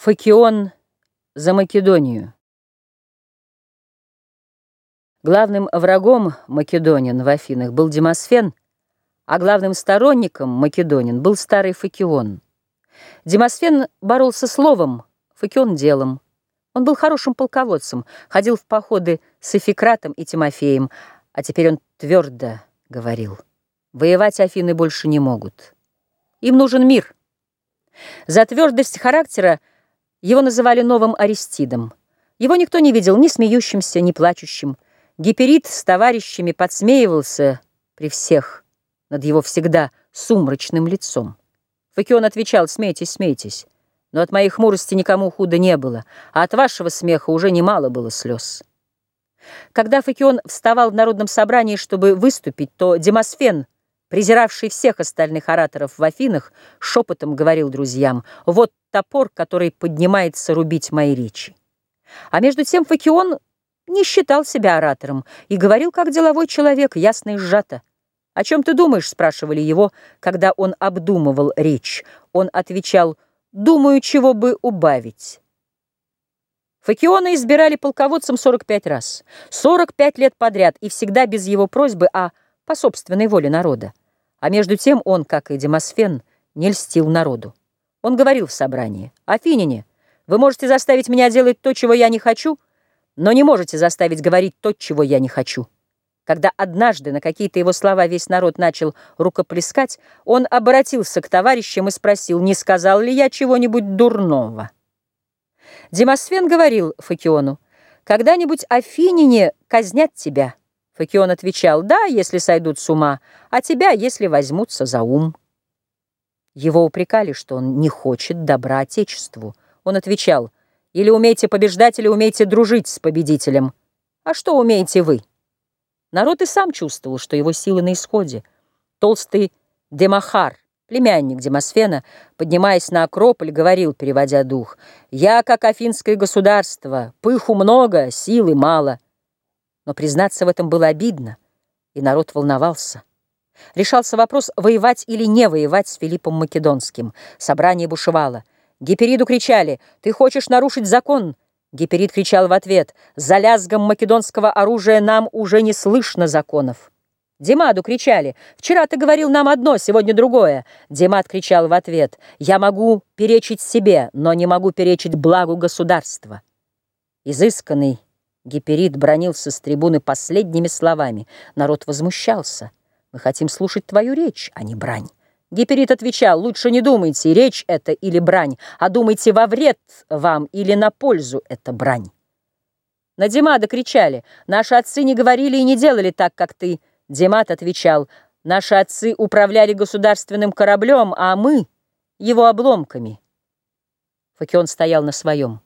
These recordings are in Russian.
Факион за Македонию. Главным врагом македонин в Афинах был Демосфен, а главным сторонником македонин был старый Факион. Демосфен боролся словом, Факион делом. Он был хорошим полководцем, ходил в походы с Эфикратом и Тимофеем, а теперь он твердо говорил, воевать Афины больше не могут. Им нужен мир. За твердость характера его называли новым Аристидом. Его никто не видел ни смеющимся, ни плачущим. Гиперид с товарищами подсмеивался при всех над его всегда сумрачным лицом. Факион отвечал «Смейтесь, смейтесь». Но от моей хмурости никому худо не было, а от вашего смеха уже немало было слез. Когда Факион вставал в народном собрании, чтобы выступить, то Демосфен — презиравший всех остальных ораторов в Афинах, шепотом говорил друзьям, «Вот топор, который поднимается рубить мои речи». А между тем Факион не считал себя оратором и говорил, как деловой человек, ясно и сжато. «О чем ты думаешь?» — спрашивали его, когда он обдумывал речь. Он отвечал, «Думаю, чего бы убавить». Факиона избирали полководцем 45 раз, 45 лет подряд, и всегда без его просьбы, а по собственной воле народа. А между тем он, как и Демосфен, не льстил народу. Он говорил в собрании, «Афиняне, вы можете заставить меня делать то, чего я не хочу, но не можете заставить говорить то, чего я не хочу». Когда однажды на какие-то его слова весь народ начал рукоплескать, он обратился к товарищам и спросил, не сказал ли я чего-нибудь дурного. Демосфен говорил Факиону, «Когда-нибудь афиняне казнят тебя». Факион отвечал, да, если сойдут с ума, а тебя, если возьмутся за ум. Его упрекали, что он не хочет добра Отечеству. Он отвечал, или умеете побеждать, или умеете дружить с победителем. А что умеете вы? Народ и сам чувствовал, что его силы на исходе. Толстый Демахар, племянник Демосфена, поднимаясь на Акрополь, говорил, переводя дух, «Я, как афинское государство, пыху много, силы мало». Но признаться в этом было обидно, и народ волновался. Решался вопрос, воевать или не воевать с Филиппом Македонским. Собрание бушевало. Гипериду кричали «Ты хочешь нарушить закон?» Гиперид кричал в ответ «За лязгом македонского оружия нам уже не слышно законов». Димаду кричали «Вчера ты говорил нам одно, сегодня другое». Димад кричал в ответ «Я могу перечить себе, но не могу перечить благу государства». Изысканный Гиперид бронился с трибуны последними словами. Народ возмущался. «Мы хотим слушать твою речь, а не брань». Гиперид отвечал, «Лучше не думайте, речь это или брань, а думайте во вред вам или на пользу это брань». На Димада кричали, «Наши отцы не говорили и не делали так, как ты». Димад отвечал, «Наши отцы управляли государственным кораблем, а мы — его обломками». Факион стоял на своем.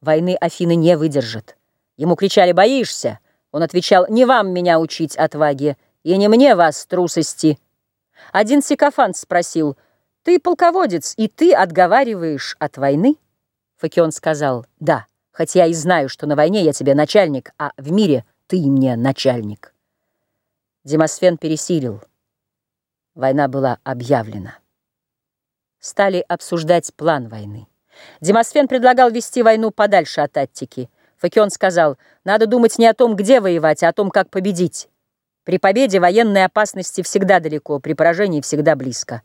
Войны Афины не выдержат. Ему кричали «Боишься?» Он отвечал «Не вам меня учить отваге, и не мне вас трусости». Один сикофант спросил «Ты полководец, и ты отговариваешь от войны?» Факион сказал «Да, хоть я и знаю, что на войне я тебе начальник, а в мире ты мне начальник». Демосфен пересилил. Война была объявлена. Стали обсуждать план войны. Демосфен предлагал вести войну подальше от Аттики – Факион сказал, надо думать не о том, где воевать, а о том, как победить. При победе военной опасности всегда далеко, при поражении всегда близко.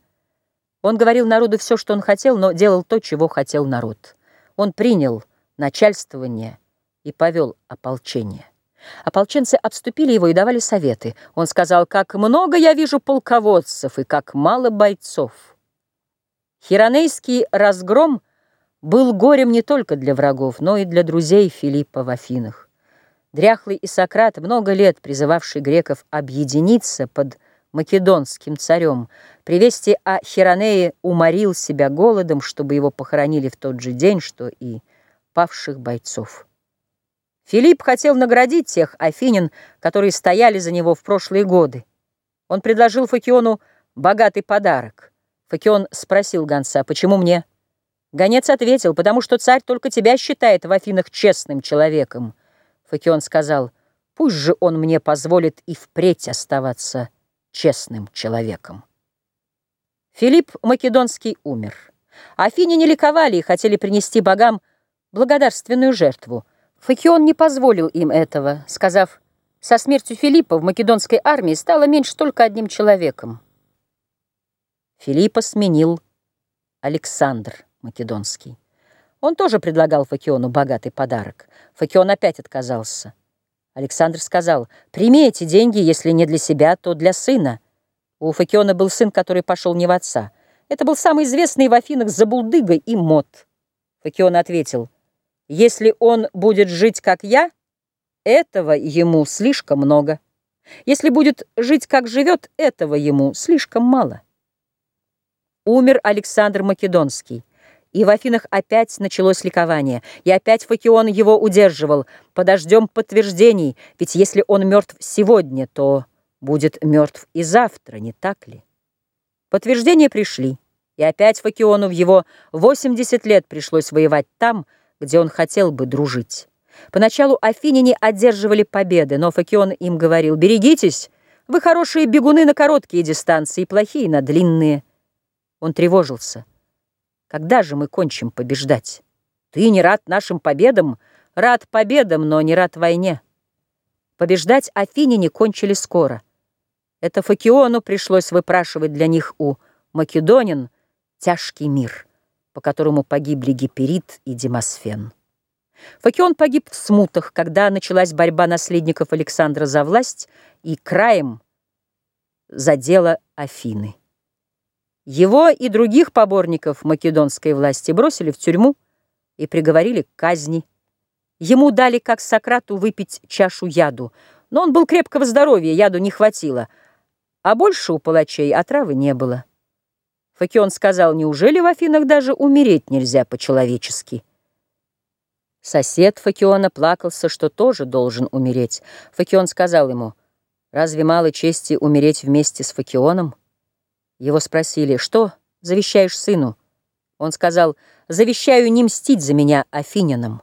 Он говорил народу все, что он хотел, но делал то, чего хотел народ. Он принял начальствование и повел ополчение. Ополченцы обступили его и давали советы. Он сказал, как много я вижу полководцев и как мало бойцов. Хиронейский разгром — был горем не только для врагов, но и для друзей Филиппа в Афинах. Дряхлый Исократ, много лет призывавший греков объединиться под македонским царем, при вести о Хиронее уморил себя голодом, чтобы его похоронили в тот же день, что и павших бойцов. Филипп хотел наградить тех афинин, которые стояли за него в прошлые годы. Он предложил Факиону богатый подарок. Факион спросил гонца, почему мне? Гонец ответил, потому что царь только тебя считает в Афинах честным человеком. Факион сказал, пусть же он мне позволит и впредь оставаться честным человеком. Филипп Македонский умер. Афиняне ликовали и хотели принести богам благодарственную жертву. Факион не позволил им этого, сказав, со смертью Филиппа в македонской армии стало меньше только одним человеком. Филиппа сменил Александр Македонский. Он тоже предлагал Факиону богатый подарок. Факион опять отказался. Александр сказал, «Прими эти деньги, если не для себя, то для сына». У Факиона был сын, который пошел не в отца. Это был самый известный в Афинах забулдыга и мод. Факион ответил, «Если он будет жить, как я, этого ему слишком много. Если будет жить, как живет, этого ему слишком мало». Умер Александр Македонский. И в Афинах опять началось ликование, и опять Факион его удерживал. Подождем подтверждений, ведь если он мертв сегодня, то будет мертв и завтра, не так ли? Подтверждения пришли, и опять Факиону в его 80 лет пришлось воевать там, где он хотел бы дружить. Поначалу афиняне одерживали победы, но Факион им говорил, «Берегитесь, вы хорошие бегуны на короткие дистанции, плохие на длинные». Он тревожился. Когда же мы кончим побеждать? Ты не рад нашим победам? Рад победам, но не рад войне. Побеждать афиняне кончили скоро. Это Факиону пришлось выпрашивать для них у Македонин тяжкий мир, по которому погибли Гиперид и Демосфен. Факион погиб в смутах, когда началась борьба наследников Александра за власть и краем задела Афины. Его и других поборников македонской власти бросили в тюрьму и приговорили к казни. Ему дали, как Сократу, выпить чашу яду, но он был крепкого здоровья, яду не хватило, а больше у палачей отравы не было. Факион сказал, неужели в Афинах даже умереть нельзя по-человечески? Сосед Факиона плакался, что тоже должен умереть. Факион сказал ему, разве мало чести умереть вместе с Факионом? Его спросили, что завещаешь сыну? Он сказал, завещаю не мстить за меня афинянам.